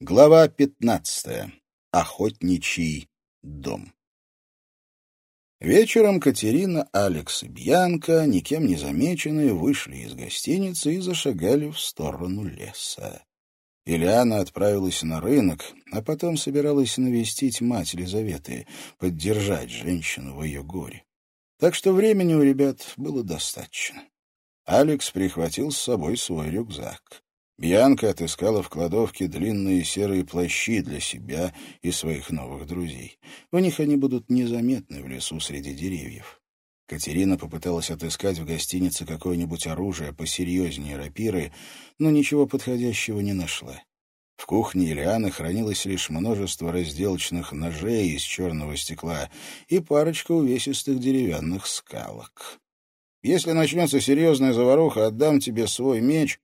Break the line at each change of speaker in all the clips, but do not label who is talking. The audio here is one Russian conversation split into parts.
Глава пятнадцатая. Охотничий дом. Вечером Катерина, Алекс и Бьянка, никем не замеченные, вышли из гостиницы и зашагали в сторону леса. Ильяна отправилась на рынок, а потом собиралась навестить мать Елизаветы, поддержать женщину в ее горе. Так что времени у ребят было достаточно. Алекс прихватил с собой свой рюкзак. Бьянка отыскала в кладовке длинные серые плащи для себя и своих новых друзей. В них они будут незаметны в лесу среди деревьев. Катерина попыталась отыскать в гостинице какое-нибудь оружие посерьезнее рапиры, но ничего подходящего не нашла. В кухне Ильяны хранилось лишь множество разделочных ножей из черного стекла и парочка увесистых деревянных скалок. «Если начнется серьезная заваруха, отдам тебе свой меч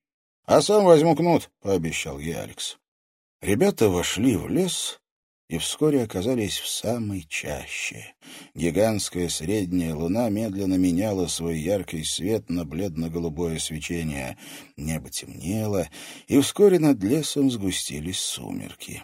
а сам возьму кнут, — пообещал ей Алекс. Ребята вошли в лес и вскоре оказались в самой чаще. Гигантская средняя луна медленно меняла свой яркий свет на бледно-голубое свечение. Небо темнело, и вскоре над лесом сгустились сумерки.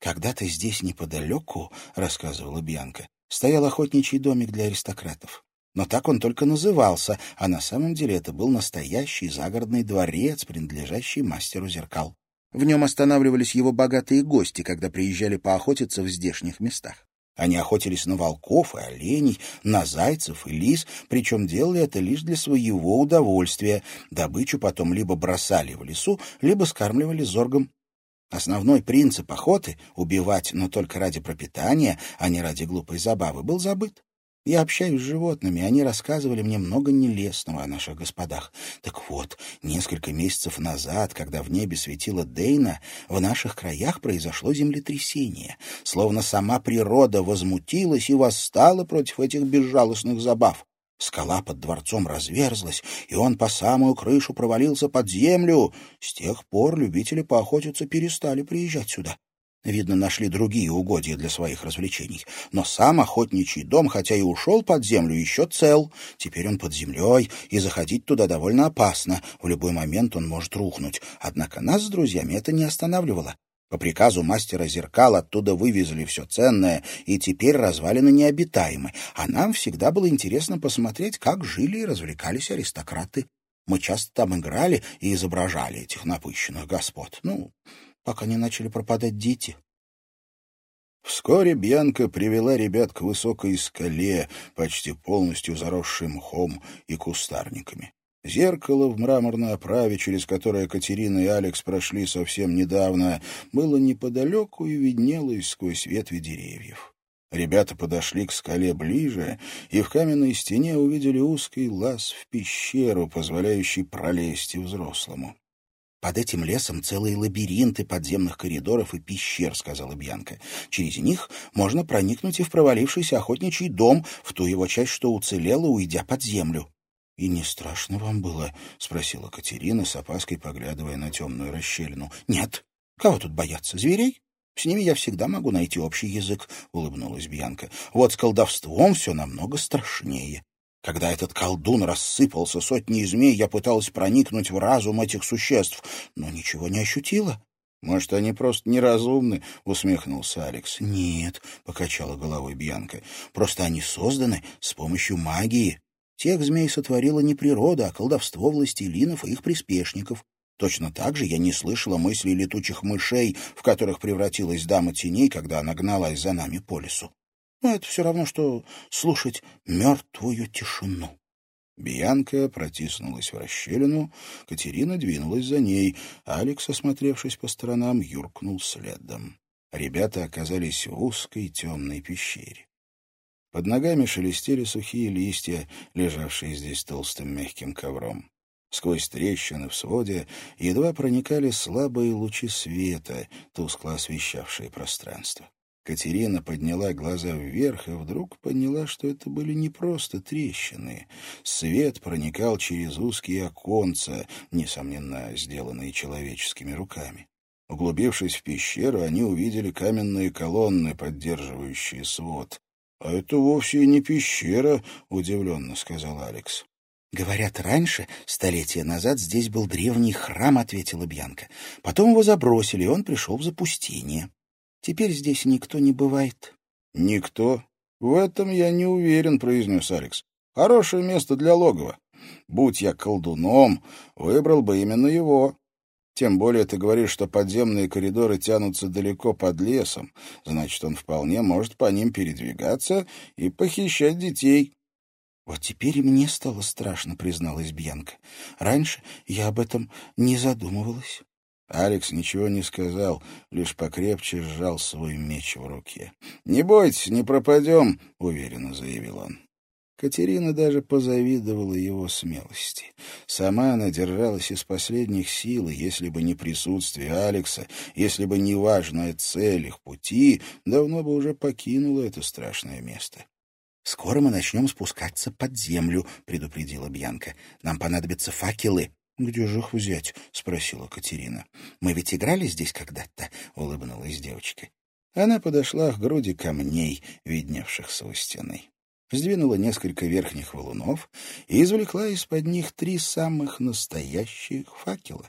«Когда-то здесь неподалеку, — рассказывала Бьянка, — стоял охотничий домик для аристократов. Но так он только назывался, а на самом деле это был настоящий загородный дворец, принадлежащий мастеру зеркал. В нем останавливались его богатые гости, когда приезжали поохотиться в здешних местах. Они охотились на волков и оленей, на зайцев и лис, причем делали это лишь для своего удовольствия. Добычу потом либо бросали в лесу, либо скармливали зоргом. Основной принцип охоты — убивать, но только ради пропитания, а не ради глупой забавы — был забыт. Я общаюсь с животными, они рассказывали мне много нелестного о наших господах. Так вот, несколько месяцев назад, когда в небе светила Дейна, в наших краях произошло землетрясение. Словно сама природа возмутилась и восстала против этих безжалостных забав. Скала под дворцом разверзлась, и он по самую крышу провалился под землю. С тех пор любители поохотиться перестали приезжать сюда. Видно, нашли другие угодья для своих развлечений. Но сам охотничий дом, хотя и ушел под землю, еще цел. Теперь он под землей, и заходить туда довольно опасно. В любой момент он может рухнуть. Однако нас с друзьями это не останавливало. По приказу мастера зеркал оттуда вывезли все ценное, и теперь развалины необитаемы. А нам всегда было интересно посмотреть, как жили и развлекались аристократы. Мы часто там играли и изображали этих напыщенных господ. Ну, пока не начали пропадать дети. Вскоре Бьянка привела ребят к высокой скале, почти полностью заросшей мхом и кустарниками. Зеркало в мраморной оправе, через которое Катерина и Алекс прошли совсем недавно, было неподалеку и виднелось сквозь ветви деревьев. Ребята подошли к скале ближе и в каменной стене увидели узкий лаз в пещеру, позволяющий пролезть и взрослому. «Под этим лесом целые лабиринты подземных коридоров и пещер», — сказала Бьянка. «Через них можно проникнуть и в провалившийся охотничий дом, в ту его часть, что уцелела, уйдя под землю». «И не страшно вам было?» — спросила Катерина, с опаской поглядывая на темную расщелину. «Нет. Кого тут бояться? Зверей?» «С ними я всегда могу найти общий язык», — улыбнулась Бьянка. «Вот с колдовством все намного страшнее. Когда этот колдун рассыпался сотни змей, я пыталась проникнуть в разум этих существ, но ничего не ощутила. «Может, они просто неразумны?» — усмехнулся Алекс. «Нет», — покачала головой Бьянка, — «просто они созданы с помощью магии. Тех змей сотворила не природа, а колдовство властелинов и их приспешников. Точно так же я не слышала мыслей летучих мышей, в которых превратилась дама теней, когда она гналась за нами по лесу. Но это все равно, что слушать мертвую тишину. Бьянка протиснулась в расщелину, Катерина двинулась за ней, Алекс, осмотревшись по сторонам, юркнул следом. Ребята оказались в узкой темной пещере. Под ногами шелестели сухие листья, лежавшие здесь толстым мягким ковром. Сквозь трещины в своде едва проникали слабые лучи света, тускло освещавшие пространство. Катерина подняла глаза вверх и вдруг поняла, что это были не просто трещины. Свет проникал через узкие оконца, несомненно, сделанные человеческими руками. Углубившись в пещеру, они увидели каменные колонны, поддерживающие свод. — А это вовсе не пещера, — удивленно сказал Алекс.
«Говорят, раньше, столетия назад, здесь был древний храм», — ответила Бьянка. «Потом его забросили, и он пришел в запустение. Теперь здесь никто не бывает».
«Никто? В этом я не уверен», — произнес Алекс. «Хорошее место для логова. Будь я колдуном, выбрал бы именно его. Тем более ты говоришь, что подземные коридоры тянутся далеко под лесом, значит, он вполне может по ним передвигаться и похищать детей».
«Вот теперь и мне стало страшно», — призналась Бьянка. «Раньше я об этом не задумывалась».
Алекс ничего не сказал, лишь покрепче сжал свой меч в руке. «Не бойтесь, не пропадем», — уверенно заявил он. Катерина даже позавидовала его смелости. Сама она держалась из последних сил, и если бы не присутствие Алекса, если бы не важная цель их пути, давно бы уже покинула это страшное место.
«Скоро мы начнем спускаться под землю», — предупредила Бьянка. «Нам понадобятся факелы».
«Где же их взять?» — спросила Катерина.
«Мы ведь играли здесь когда-то», — улыбнулась девочка.
Она подошла к груди камней, видневшихся у стены. Сдвинула несколько верхних валунов и извлекла из-под них три самых настоящих факела.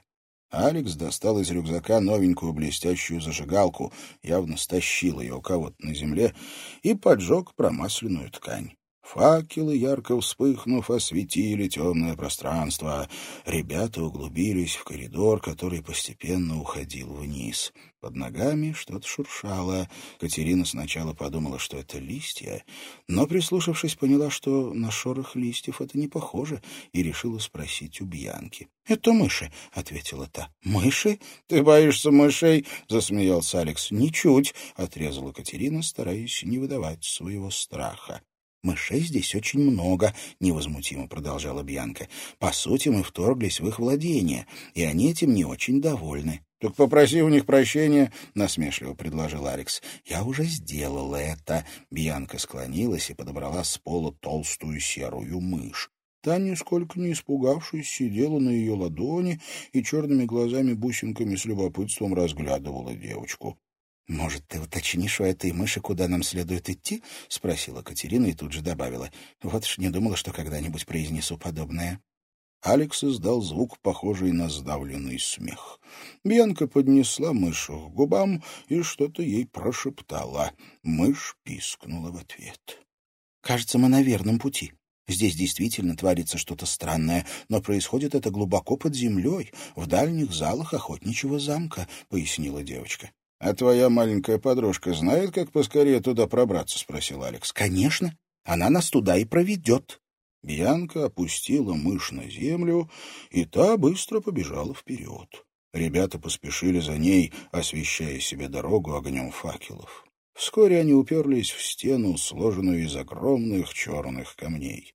Алекс достал из рюкзака новенькую блестящую зажигалку, явно стащил ее у кого-то на земле и поджег промасленную ткань. Факелы, ярко вспыхнув, осветили темное пространство. Ребята углубились в коридор, который постепенно уходил вниз. Под ногами что-то шуршало. Катерина сначала подумала, что это листья, но, прислушавшись, поняла, что на шорох листьев это не похоже, и решила спросить у Бьянки. — Это мыши, — ответила та. — Мыши? Ты боишься мышей? — засмеялся Алекс. — Ничуть, — отрезала Катерина, стараясь не выдавать своего страха.
«Мышей здесь очень много», — невозмутимо продолжала Бьянка. «По сути, мы вторглись в их владение, и они этим не очень довольны».
«Так попроси у них прощения», — насмешливо предложил Алекс.
«Я уже сделала это». Бьянка склонилась и подобрала с пола толстую серую мышь.
Та, нисколько не испугавшись, сидела на ее ладони и черными глазами-бусинками с любопытством разглядывала девочку.
«Может, ты уточнишь у этой мыши, куда нам следует идти?» — спросила Катерина и тут же добавила. «Вот ж не думала, что когда-нибудь произнесу подобное».
Алекс издал звук, похожий на сдавленный смех. Бьянка поднесла мышу к губам и что-то ей прошептала. Мышь пискнула в ответ.
«Кажется, мы на верном пути. Здесь действительно творится что-то странное, но происходит это глубоко под землей, в дальних залах охотничьего замка», — пояснила девочка.
«А твоя маленькая подружка знает, как поскорее туда пробраться?» — спросил Алекс.
«Конечно. Она нас туда и проведет».
Бьянка опустила мышь на землю, и та быстро побежала вперед. Ребята поспешили за ней, освещая себе дорогу огнем факелов. Вскоре они уперлись в стену, сложенную из огромных черных камней.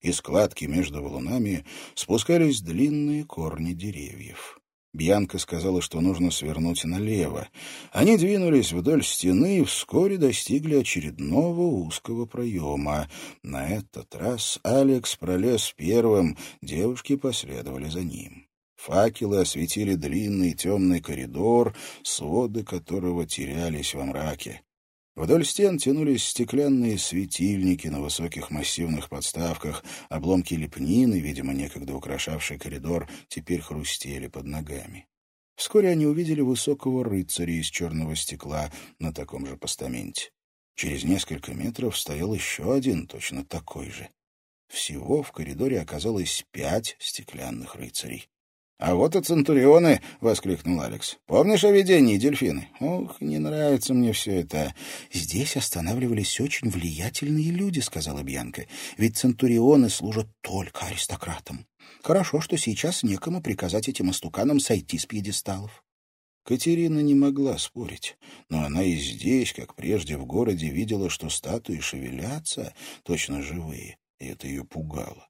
Из складки между валунами спускались длинные корни деревьев. Бьянка сказала, что нужно свернуть налево. Они двинулись вдоль стены и вскоре достигли очередного узкого проема. На этот раз Алекс пролез первым, девушки последовали за ним. Факелы осветили длинный темный коридор, своды которого терялись во мраке. Вдоль стен тянулись стеклянные светильники на высоких массивных подставках, обломки лепнины, видимо, некогда украшавшие коридор, теперь хрустели под ногами. Вскоре они увидели высокого рыцаря из черного стекла на таком же постаменте. Через несколько метров стоял еще один, точно такой же. Всего в коридоре оказалось пять стеклянных рыцарей. «А вот и центурионы!» — воскликнул Алекс. «Помнишь о видении дельфины? Ох, не нравится мне все это».
«Здесь останавливались очень влиятельные люди», — сказала Бьянка. «Ведь центурионы служат только аристократам. Хорошо, что сейчас некому приказать этим истуканам сойти с пьедесталов».
Катерина не могла спорить, но она и здесь, как прежде в городе, видела, что статуи шевелятся, точно живые, и это ее пугало.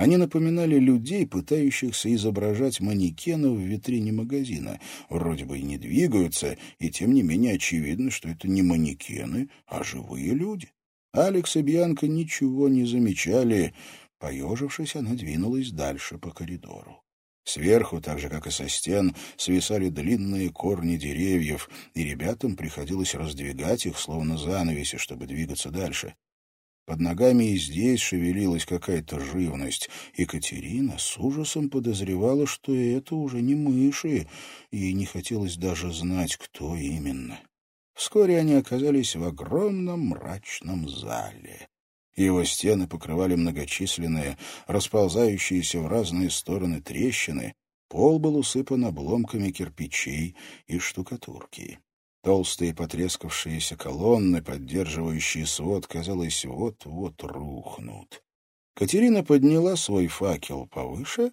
Они напоминали людей, пытающихся изображать манекенов в витрине магазина. Вроде бы и не двигаются, и тем не менее очевидно, что это не манекены, а живые люди. Алекс и Бьянка ничего не замечали. Поежившись, она двинулась дальше по коридору. Сверху, так же, как и со стен, свисали длинные корни деревьев, и ребятам приходилось раздвигать их, словно занавеси, чтобы двигаться дальше. Под ногами и здесь шевелилась какая-то живность. Екатерина с ужасом подозревала, что это уже не мыши, и не хотелось даже знать, кто именно. Вскоре они оказались в огромном мрачном зале. Его стены покрывали многочисленные, расползающиеся в разные стороны трещины, пол был усыпан обломками кирпичей и штукатурки. Толстые потрескавшиеся колонны, поддерживающие свод, казалось, вот-вот рухнут. Катерина подняла свой факел повыше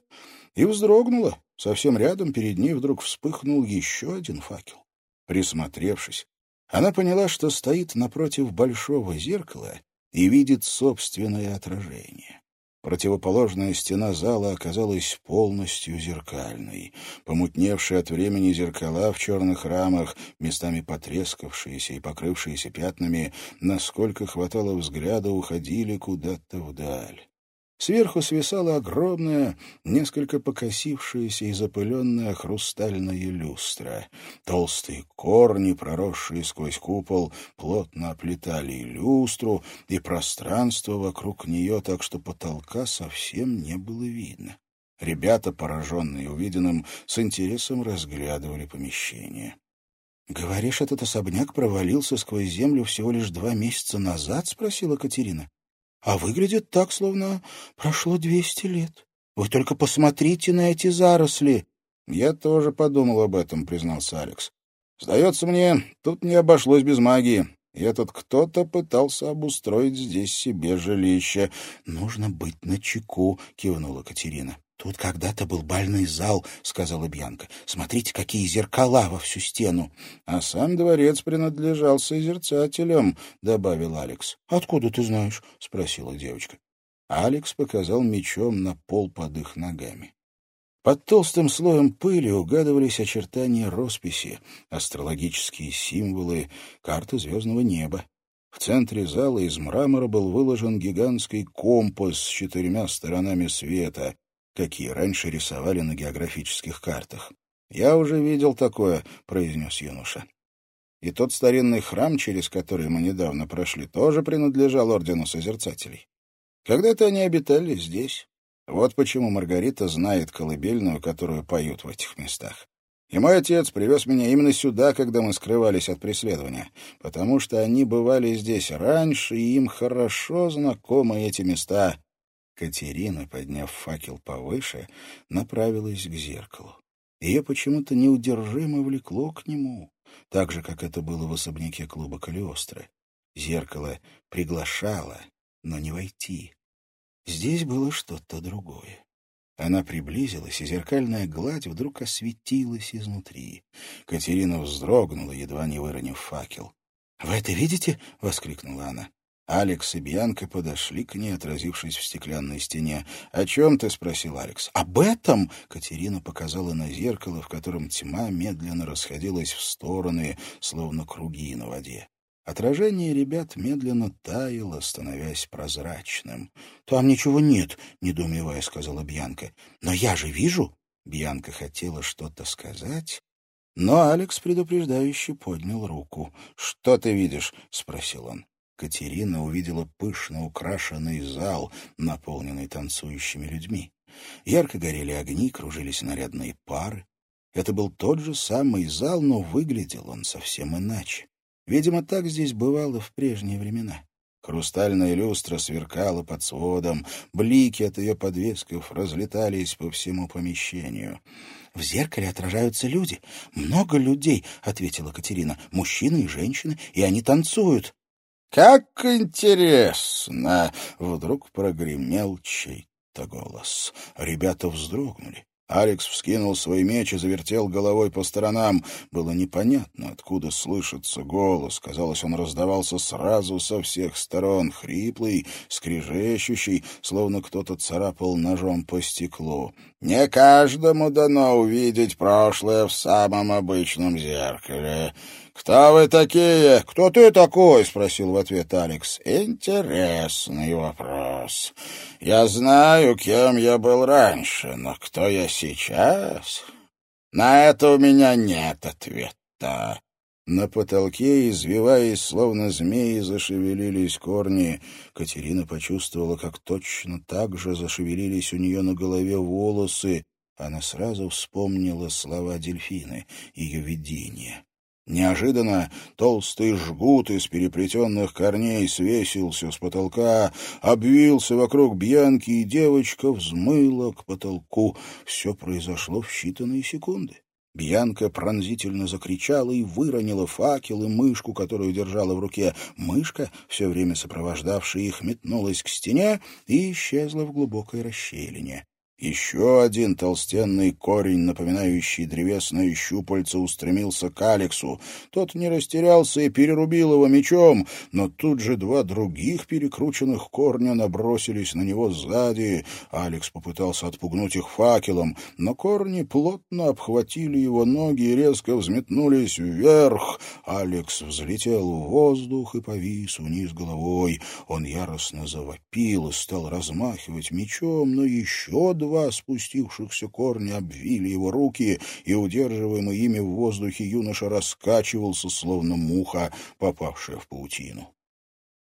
и вздрогнула. Совсем рядом перед ней вдруг вспыхнул еще один факел. Присмотревшись, она поняла, что стоит напротив большого зеркала и видит собственное отражение. Противоположная стена зала оказалась полностью зеркальной. Помутневшие от времени зеркала в черных рамах, местами потрескавшиеся и покрывшиеся пятнами, насколько хватало взгляда, уходили куда-то вдаль. Сверху свисала огромная, несколько покосившаяся и запыленная хрустальная люстра. Толстые корни, проросшие сквозь купол, плотно оплетали и люстру, и пространство вокруг нее, так что потолка совсем не было видно. Ребята, пораженные увиденным, с интересом разглядывали помещение. «Говоришь, этот особняк провалился сквозь землю всего лишь два месяца назад?» — спросила Катерина а выглядит так, словно прошло двести лет. Вы только посмотрите на эти заросли. — Я тоже подумал об этом, — признался Алекс. — Сдается мне, тут не обошлось без магии. И этот кто-то пытался обустроить здесь себе жилище. — Нужно быть начеку, — кивнула Катерина. «Тут когда-то был бальный зал», — сказала Бьянка. «Смотрите, какие зеркала во всю стену». «А сам дворец принадлежал созерцателям», — добавил Алекс. «Откуда ты знаешь?» — спросила девочка. Алекс показал мечом на пол под их ногами. Под толстым слоем пыли угадывались очертания росписи, астрологические символы, карты звездного неба. В центре зала из мрамора был выложен гигантский компас с четырьмя сторонами света, какие раньше рисовали на географических картах. «Я уже видел такое», — произнес юноша. «И тот старинный храм, через который мы недавно прошли, тоже принадлежал Ордену Созерцателей. Когда-то они обитали здесь. Вот почему Маргарита знает колыбельную, которую поют в этих местах. И мой отец привез меня именно сюда, когда мы скрывались от преследования, потому что они бывали здесь раньше, и им хорошо знакомы эти места. Катерина, подняв факел повыше, направилась к зеркалу. Ее почему-то неудержимо влекло к нему, так же, как это было в особняке клуба Калиостро. Зеркало приглашало, но не войти. Здесь было что-то другое. Она приблизилась, и зеркальная гладь вдруг осветилась изнутри. Катерина вздрогнула, едва не выронив факел. «Вы это видите?» — воскликнула она. Алекс и Бьянка подошли к ней, отразившись в стеклянной стене. «О чем ты?» — спросил Алекс. «Об этом!» — Катерина показала на зеркало, в котором тьма медленно расходилась в стороны, словно круги на воде. Отражение ребят медленно таяло, становясь прозрачным. «Там ничего нет», — недоумевая сказала Бьянка. «Но я же вижу!» Бьянка хотела что-то сказать, но Алекс предупреждающе поднял руку. «Что ты видишь?» — спросил он. Катерина увидела пышно украшенный зал, наполненный танцующими людьми. Ярко горели огни, кружились нарядные пары. Это был тот же самый зал, но выглядел он совсем иначе. Видимо, так здесь бывало в прежние времена. Хрустальная люстра сверкала под сводом, блики от ее подвесков разлетались по всему помещению. «В зеркале отражаются люди. Много людей», — ответила Катерина. «Мужчины и женщины, и они танцуют».
«Как интересно!» — вдруг прогремел чей-то голос.
Ребята вздрогнули. Алекс вскинул свой меч и завертел головой по сторонам. Было непонятно, откуда слышится голос. Казалось, он раздавался сразу со всех сторон, хриплый, скрежещущий, словно кто-то царапал ножом по стеклу.
«Не каждому дано увидеть прошлое в самом обычном зеркале. «Кто вы такие?»
«Кто ты такой?» — спросил в ответ Алекс.
«Интересный вопрос. Я знаю, кем я был раньше, но кто я сейчас? На это у меня нет ответа».
На потолке, извиваясь, словно змеи, зашевелились корни. Катерина почувствовала, как точно так же зашевелились у нее на голове волосы. Она сразу вспомнила слова дельфины, ее видение. Неожиданно толстый жгут из переплетенных корней свесился с потолка, обвился вокруг Бьянки, и девочка взмыла к потолку. Все произошло в считанные секунды. Бьянка пронзительно закричала и выронила факел и мышку, которую держала в руке. Мышка, все время сопровождавшая их, метнулась к стене и исчезла в глубокой расщелине. Еще один толстенный корень, напоминающий древесное щупальце, устремился к Алексу. Тот не растерялся и перерубил его мечом, но тут же два других перекрученных корня набросились на него сзади. Алекс попытался отпугнуть их факелом, но корни плотно обхватили его ноги и резко взметнулись вверх. Алекс взлетел в воздух и повис вниз головой. Он яростно завопил и стал размахивать мечом, но еще два два спустившихся корня обвили его руки, и, удерживаемый ими в воздухе, юноша раскачивался, словно муха, попавшая в паутину.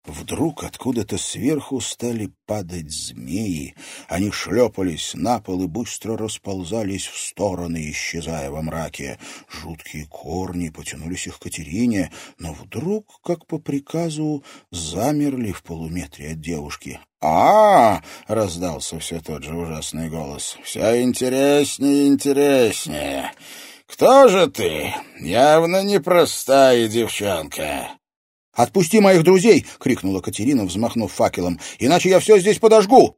Вдруг откуда-то сверху стали падать змеи. Они шлепались на пол и быстро расползались в стороны, исчезая во мраке. Жуткие корни потянулись их к Катерине, но вдруг, как по приказу, замерли в полуметре от девушки. а, -а, -а раздался все тот же ужасный голос. «Все интереснее и интереснее. Кто же ты? Явно непростая девчонка».
«Отпусти моих друзей!» — крикнула Катерина, взмахнув факелом. «Иначе я все здесь подожгу!»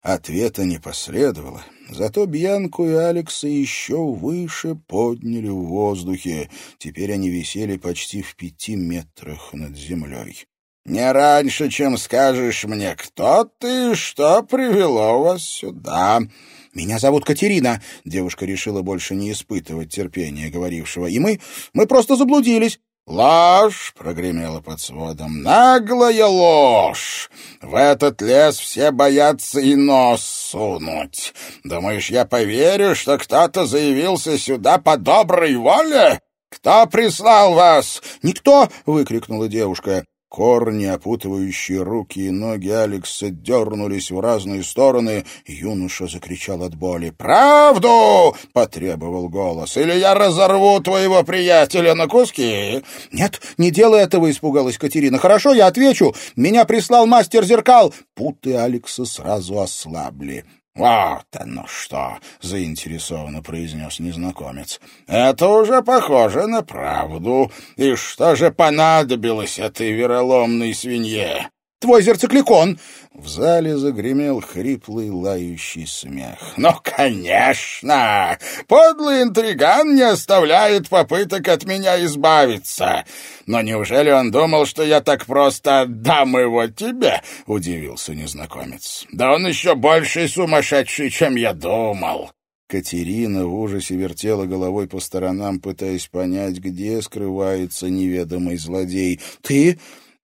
Ответа не последовало. Зато Бьянку и Алекса еще выше подняли в воздухе. Теперь они висели почти в пяти метрах над землей. «Не раньше, чем скажешь мне, кто ты и что привело вас сюда?»
«Меня зовут Катерина», — девушка решила больше не испытывать терпения говорившего. «И мы... мы просто заблудились.
«Ложь!» — прогремела под сводом. «Наглая ложь! В этот лес все боятся и нос сунуть. Думаешь, я поверю, что кто-то заявился сюда по доброй воле? Кто прислал вас?»
«Никто!» — выкрикнула девушка.
Корни, опутывающие руки и ноги Алекса, дернулись в разные стороны. Юноша закричал от боли. «Правду!» — потребовал голос. «Или я разорву твоего приятеля на куски!»
«Нет, не делай этого!» — испугалась Катерина. «Хорошо, я отвечу. Меня прислал мастер зеркал!»
Путы Алекса сразу ослабли. «Вот оно что!» — заинтересованно произнес незнакомец. «Это уже похоже на правду. И что же понадобилось этой вероломной свинье?»
Твой зерцикликон!»
В зале загремел хриплый лающий смех. «Ну, конечно! Подлый интриган не оставляет попыток от меня избавиться. Но неужели он думал, что я так просто отдам его тебе?» — удивился незнакомец. «Да он еще больше сумасшедший, чем я думал». Катерина в ужасе вертела головой по сторонам, пытаясь понять, где скрывается неведомый злодей.
«Ты?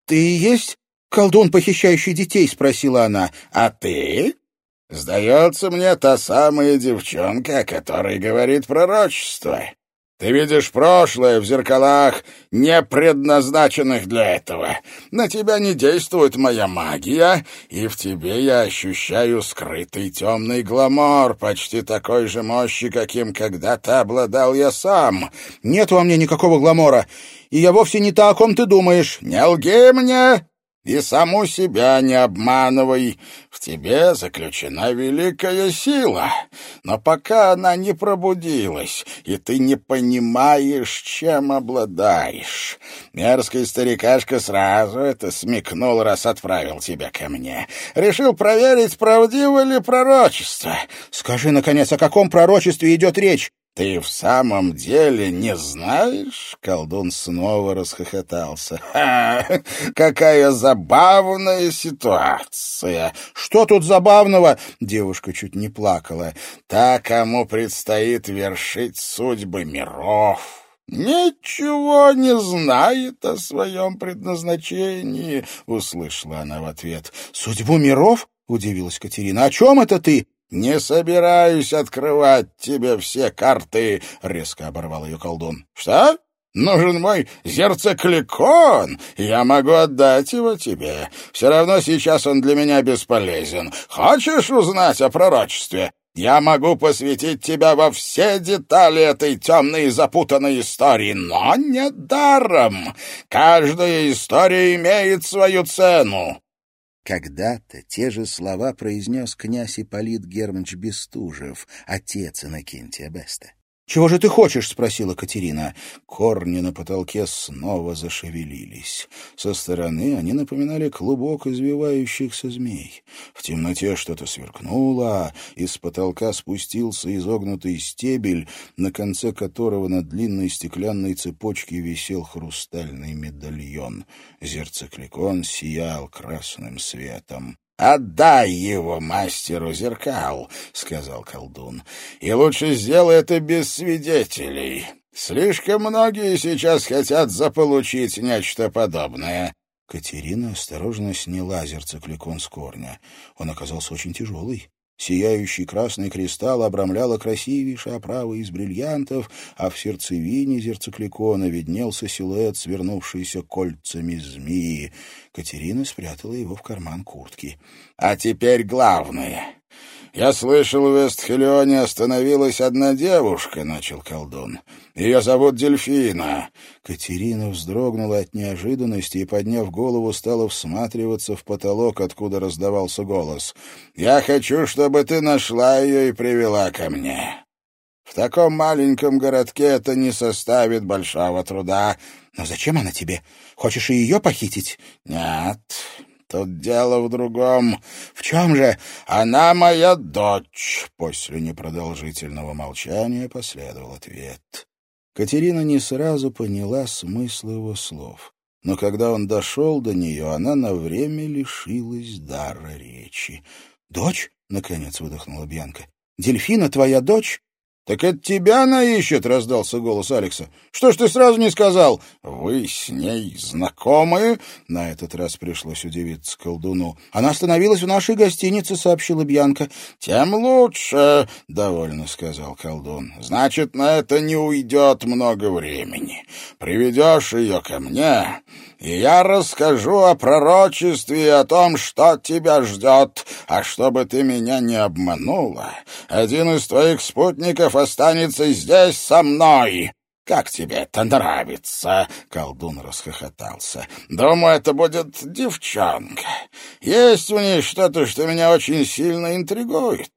Ты есть «Колдун, похищающий детей?» — спросила она.
«А ты?» «Сдается мне та самая девчонка, о которой говорит пророчество. Ты видишь прошлое в зеркалах, не предназначенных для этого. На тебя не действует моя магия, и в тебе я ощущаю скрытый темный гламор, почти такой же мощи, каким когда-то обладал я сам.
Нет во мне никакого гламора, и я вовсе не та, о ком ты думаешь.
Не лги мне!» И саму себя не обманывай. В тебе заключена великая сила. Но пока она не пробудилась, и ты не понимаешь, чем обладаешь. Мерзкий старикашка сразу это смекнул, раз отправил тебя ко мне. Решил проверить, правдиво ли пророчество.
Скажи, наконец, о каком пророчестве идет речь?
«Ты в самом деле не знаешь?» — колдун снова расхохотался. «Ха! Какая забавная ситуация!»
«Что тут забавного?» — девушка чуть не плакала.
«Та, кому предстоит вершить судьбы миров» ничего не знает о своем предназначении, — услышала она в ответ.
— Судьбу миров? — удивилась Катерина. — О чем это ты?
«Не собираюсь открывать тебе все карты», — резко оборвал ее колдун. «Что? Нужен мой зерцекликон, я могу отдать его тебе. Все равно сейчас он для меня бесполезен. Хочешь узнать о пророчестве? Я могу посвятить тебя во все детали этой темной и запутанной истории, но не даром. Каждая история имеет свою цену.
Когда-то те же слова произнес князь Ипполит Германович Бестужев, отец Иннокентия Беста. «Чего же ты хочешь?» — спросила Катерина. Корни на потолке снова зашевелились. Со стороны они напоминали клубок извивающихся змей. В темноте что-то сверкнуло, из потолка спустился изогнутый стебель, на конце которого на длинной стеклянной цепочке висел хрустальный медальон. Зерцекликон сиял красным светом.
«Отдай его мастеру зеркал», — сказал колдун. «И лучше сделай это без свидетелей. Слишком многие сейчас хотят заполучить нечто подобное».
Катерина осторожно сняла зерцекликон с корня. Он оказался очень тяжелый. Сияющий красный кристалл обрамляла красивейшая оправа из бриллиантов, а в сердцевине зерцекликона виднелся силуэт, свернувшийся кольцами змеи. Катерина спрятала его в карман куртки.
— А теперь главное. «Я слышал, в Вестхелионе остановилась одна девушка», — начал колдун. «Ее зовут Дельфина».
Катерина вздрогнула от неожиданности и, подняв голову, стала всматриваться в потолок, откуда раздавался голос.
«Я хочу, чтобы ты нашла ее и привела ко мне. В таком маленьком городке это не составит большого труда».
«Но зачем она тебе? Хочешь и ее похитить?»
«Нет». Тут дело в другом.
В чем же?
Она моя дочь. После непродолжительного молчания последовал ответ.
Катерина не сразу поняла смысл его слов. Но когда он дошел до нее, она на время лишилась дара речи. «Дочь?» — наконец выдохнула Бьянка. «Дельфина твоя дочь?»
«Так это тебя она ищет?» — раздался голос Алекса. «Что ж ты сразу не сказал?» «Вы с ней знакомы?» На этот раз пришлось удивиться колдуну.
«Она остановилась в нашей гостинице», — сообщила Бьянка.
«Тем лучше», — довольно сказал колдун. «Значит, на это не уйдет много времени. Приведешь ее ко мне, и я расскажу о пророчестве и о том, что тебя ждет. А чтобы ты меня не обманула, один из твоих спутников останется здесь со мной. «Как тебе это нравится?» — колдун расхохотался. «Думаю, это будет девчонка. Есть в ней что-то, что меня очень сильно интригует.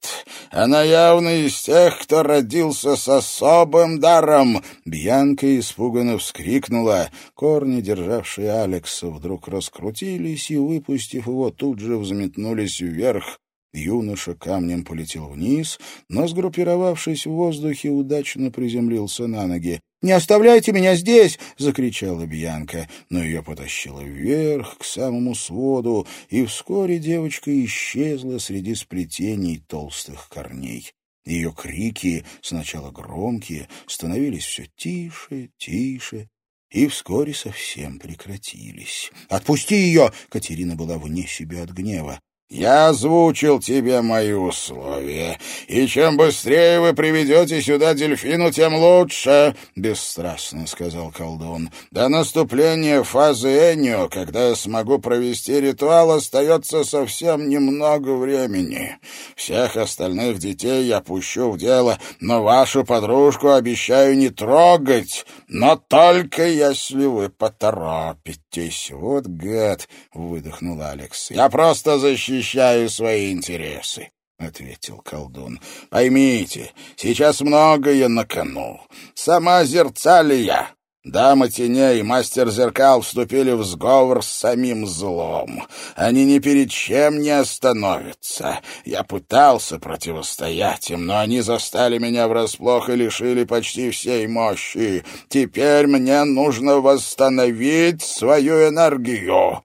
Она явно из тех, кто родился с особым даром».
Бьянка испуганно вскрикнула. Корни, державшие Алекса, вдруг раскрутились и, выпустив его, тут же взметнулись вверх, Юноша камнем полетел вниз, но, сгруппировавшись в воздухе, удачно приземлился на ноги. «Не оставляйте меня здесь!» — закричала Бьянка, но ее потащило вверх, к самому своду, и вскоре девочка исчезла среди сплетений толстых корней. Ее крики, сначала громкие, становились все тише, тише, и вскоре совсем прекратились. «Отпусти ее!» — Катерина была вне себя от гнева.
«Я озвучил тебе мои условия, и чем быстрее вы приведете сюда дельфину, тем лучше», — бесстрастно сказал колдун. «До наступления фазы Энио, когда я смогу провести ритуал, остается совсем немного времени. Всех остальных детей я пущу в дело, но вашу подружку обещаю не трогать, но только если вы поторопитесь». «Вот гад», — выдохнул Алекс. «Я просто защищу защищаю свои интересы. — ответил колдун. — Поймите, сейчас многое на кону. Сама Зерцалия, Дама теней и мастер зеркал вступили в сговор с самим злом. Они ни перед чем не остановятся. Я пытался противостоять им, но они застали меня врасплох и лишили почти всей мощи. Теперь мне нужно восстановить свою энергию.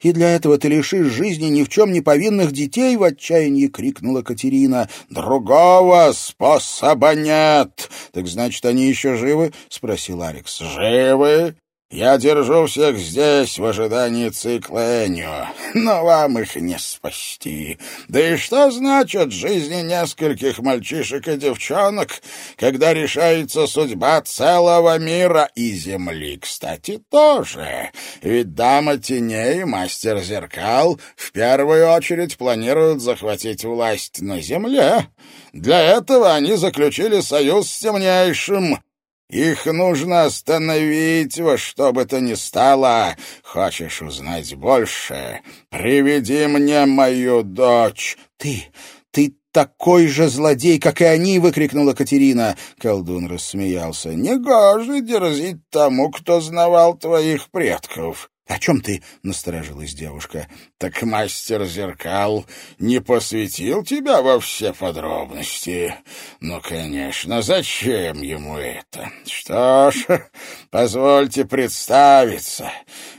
И для этого ты лишишь жизни ни в чем не повинных детей!» — в отчаянии крикнула Катерина.
«Другого способа нет!»
«Так значит, они еще живы?» — спросил Алекс.
«Живы Я держу всех здесь в ожидании цикла Энио, но вам их не спасти. Да и что значит жизни нескольких мальчишек и девчонок, когда решается судьба целого мира и Земли, кстати, тоже? Ведь дама теней, мастер зеркал, в первую очередь планируют захватить власть на Земле. Для этого они заключили союз с темнейшим, их нужно остановить во что бы то ни стало. Хочешь узнать больше? Приведи мне мою дочь.
Ты, ты такой же злодей, как и они!» — выкрикнула Катерина.
Колдун рассмеялся. «Негоже дерзить тому, кто знавал твоих предков.
«О чем ты?» — насторожилась девушка.
«Так мастер зеркал не посвятил тебя во все подробности. Ну, конечно, зачем ему это? Что ж, позвольте представиться.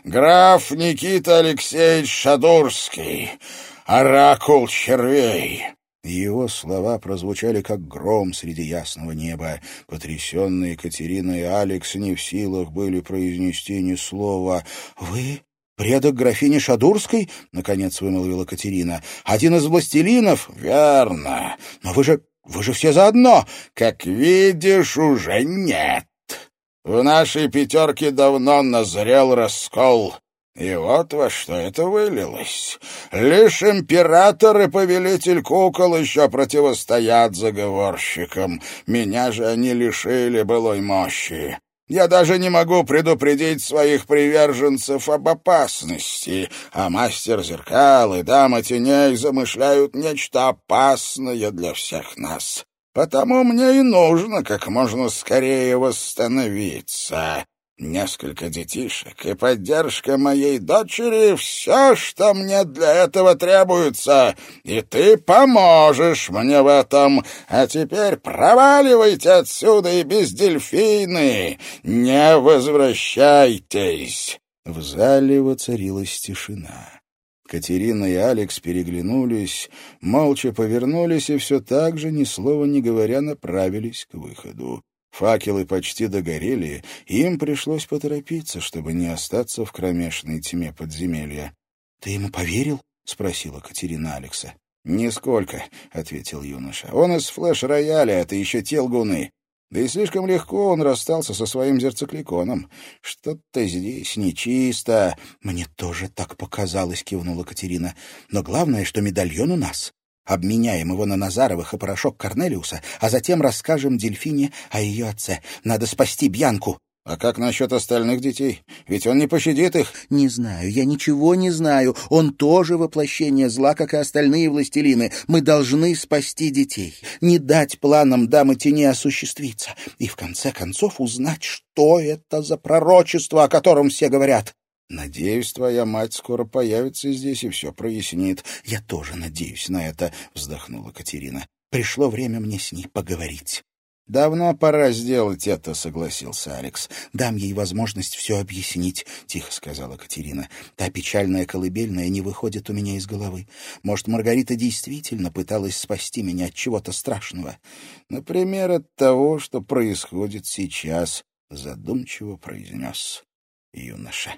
Граф Никита Алексеевич Шадурский, оракул червей».
Его слова прозвучали как гром среди ясного неба. Потрясенные Екатерина и Алекс не в силах были произнести ни слова. «Вы предок графини Шадурской?» — наконец вымолвила Катерина. «Один из властелинов?»
«Верно.
Но вы же... вы же все заодно!»
«Как видишь, уже нет. В нашей пятерке давно назрел раскол». И вот во что это вылилось. Лишь император и повелитель кукол еще противостоят заговорщикам. Меня же они лишили былой мощи. Я даже не могу предупредить своих приверженцев об опасности, а мастер зеркал и дама теней замышляют нечто опасное для всех нас. Потому мне и нужно как можно скорее восстановиться. Несколько детишек и поддержка моей дочери — все, что мне для этого требуется, и ты поможешь мне в этом. А теперь проваливайте отсюда и без дельфины, не возвращайтесь».
В зале воцарилась тишина. Катерина и Алекс переглянулись, молча повернулись и все так же, ни слова не говоря, направились к выходу. Факелы почти догорели, и им пришлось поторопиться, чтобы не остаться в кромешной тьме подземелья. — Ты ему поверил? — спросила Катерина Алекса. — Нисколько, — ответил юноша. — Он из флеш-рояля, это еще те лгуны. Да и слишком легко он расстался со своим зерцекликоном. Что-то здесь нечисто. — Мне тоже так показалось, — кивнула Катерина. — Но главное, что медальон у нас. Обменяем его на Назаровых и порошок Корнелиуса, а затем расскажем Дельфине о ее отце. Надо спасти Бьянку.
А как насчет остальных детей? Ведь он не пощадит их.
Не знаю, я ничего не знаю. Он тоже воплощение зла, как и остальные властелины. Мы должны спасти детей, не дать планам дамы тени осуществиться и, в конце концов, узнать, что это за пророчество, о котором все говорят.
«Надеюсь, твоя мать скоро появится здесь и все прояснит».
«Я тоже надеюсь на это», — вздохнула Катерина. «Пришло время мне с ней поговорить».
«Давно пора сделать это», — согласился Алекс.
«Дам ей возможность все объяснить», — тихо сказала Катерина. «Та печальная колыбельная не выходит у меня из головы. Может, Маргарита действительно пыталась спасти меня от чего-то страшного?
Например, от того, что происходит сейчас», — задумчиво произнес юноша.